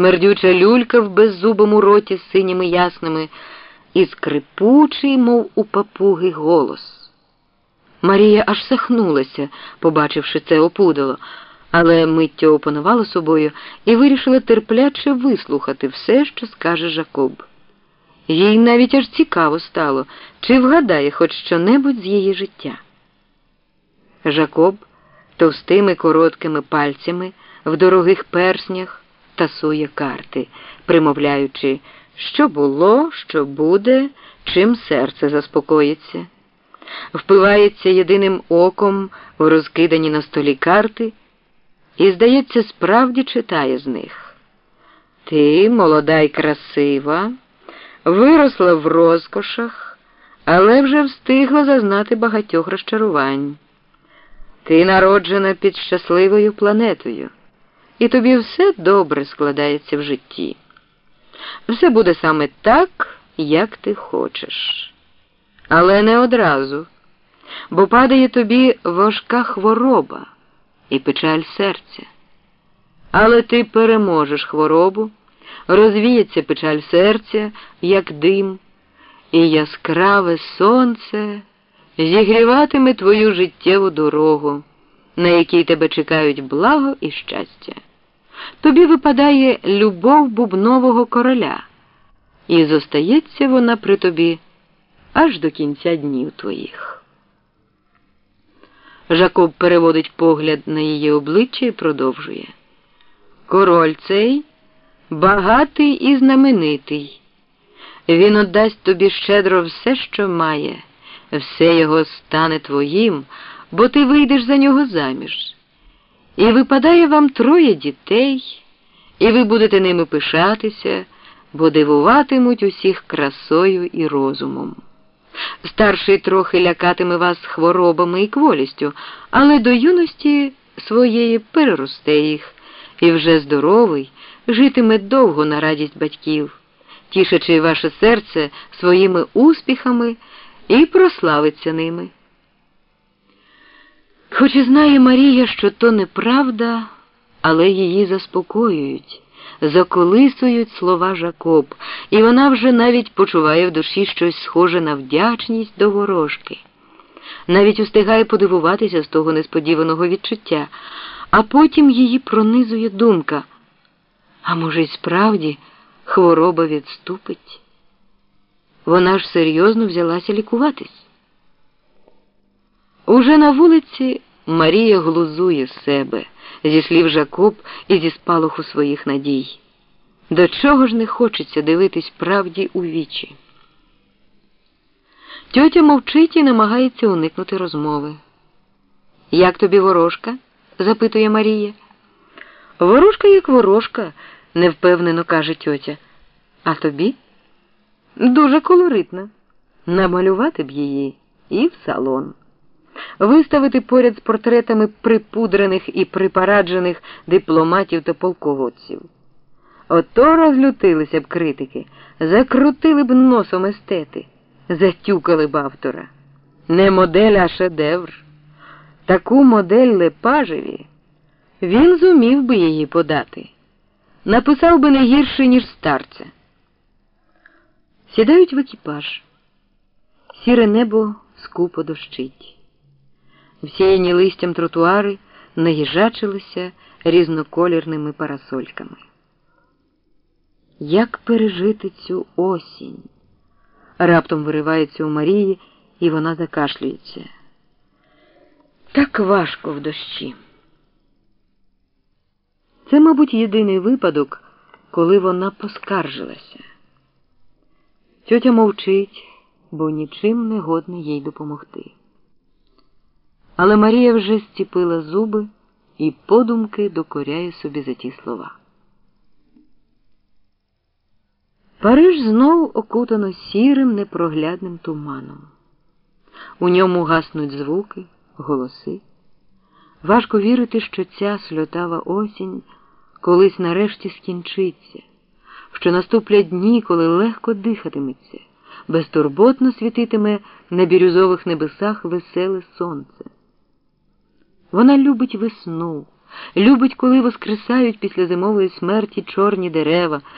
смердюча люлька в беззубому роті з синіми ясними, і скрипучий, мов у папуги, голос. Марія аж сахнулася, побачивши це опудало, але миттю опанувала собою і вирішила терпляче вислухати все, що скаже Жакоб. Їй навіть аж цікаво стало, чи вгадає хоч що-небудь з її життя. Жакоб товстими короткими пальцями в дорогих перснях тасує карти, примовляючи, що було, що буде, чим серце заспокоїться. Впивається єдиним оком в розкидані на столі карти і, здається, справді читає з них. Ти, молода й красива, виросла в розкошах, але вже встигла зазнати багатьох розчарувань. Ти народжена під щасливою планетою, і тобі все добре складається в житті. Все буде саме так, як ти хочеш. Але не одразу, бо падає тобі важка хвороба і печаль серця. Але ти переможеш хворобу, розвіється печаль серця, як дим, і яскраве сонце зігріватиме твою життєву дорогу, на якій тебе чекають благо і щастя. Тобі випадає любов бубнового короля, і зостається вона при тобі аж до кінця днів твоїх. Жакоб переводить погляд на її обличчя і продовжує. Король цей багатий і знаменитий. Він отдасть тобі щедро все, що має, все його стане твоїм, бо ти вийдеш за нього заміж. І випадає вам троє дітей, і ви будете ними пишатися, бо дивуватимуть усіх красою і розумом. Старший трохи лякатиме вас хворобами і кволістю, але до юності своєї переросте їх, і вже здоровий житиме довго на радість батьків, тішачи ваше серце своїми успіхами і прославиться ними. Хоч і знає Марія, що то неправда, але її заспокоюють заколисують слова Жакоб, і вона вже навіть почуває в душі щось схоже на вдячність до ворожки. Навіть устигає подивуватися з того несподіваного відчуття, а потім її пронизує думка. А може, й справді хвороба відступить? Вона ж серйозно взялася лікуватись. Уже на вулиці Марія глузує себе зі слів Жакоб і зі спалаху своїх надій. До чого ж не хочеться дивитись правді у вічі? Тьотя мовчить і намагається уникнути розмови. Як тобі ворожка? запитує Марія. Ворожка як ворожка, невпевнено каже тьотя. А тобі? Дуже колоритна. Намалювати б її і в салон виставити поряд з портретами припудрених і припараджених дипломатів та полководців. Ото розлютилися б критики, закрутили б носом естети, затюкали б автора. Не модель, а шедевр. Таку модель Лепажеві він зумів би її подати. Написав би не гірше, ніж старця. Сідають в екіпаж. Сіре небо скупо дощить. Всіяні листям тротуари наїжачилися різноколірними парасольками. Як пережити цю осінь? Раптом виривається у Марії, і вона закашлюється. Так важко в дощі. Це, мабуть, єдиний випадок, коли вона поскаржилася. Тьотя мовчить, бо нічим не годна їй допомогти. Але Марія вже стіпила зуби і подумки докоряє собі за ті слова. Париж знов окутано сірим непроглядним туманом. У ньому гаснуть звуки, голоси. Важко вірити, що ця сльотава осінь колись нарешті скінчиться, що наступлять дні, коли легко дихатиметься, безтурботно світитиме на бірюзових небесах веселе сонце. Вона любить весну, любить, коли воскресають після зимової смерті чорні дерева.